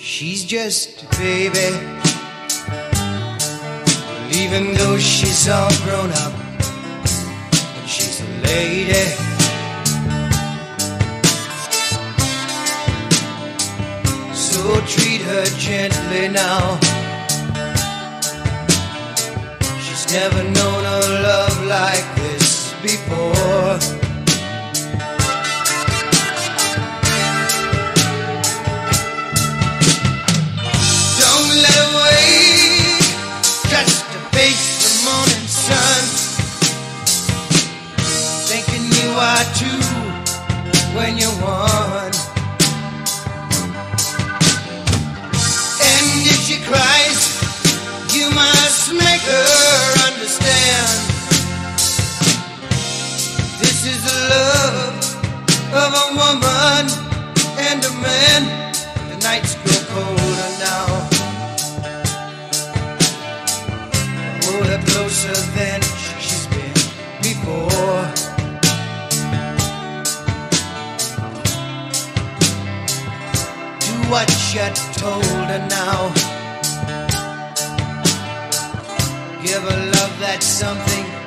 she's just a baby. Well, even though she's all grown up, and she's a lady. So treat her gently now. She's never known a love like this before. The love of a woman and a man. The nights grow colder now. Closer than she's been before. Do what you're told her now. Give her love that's something.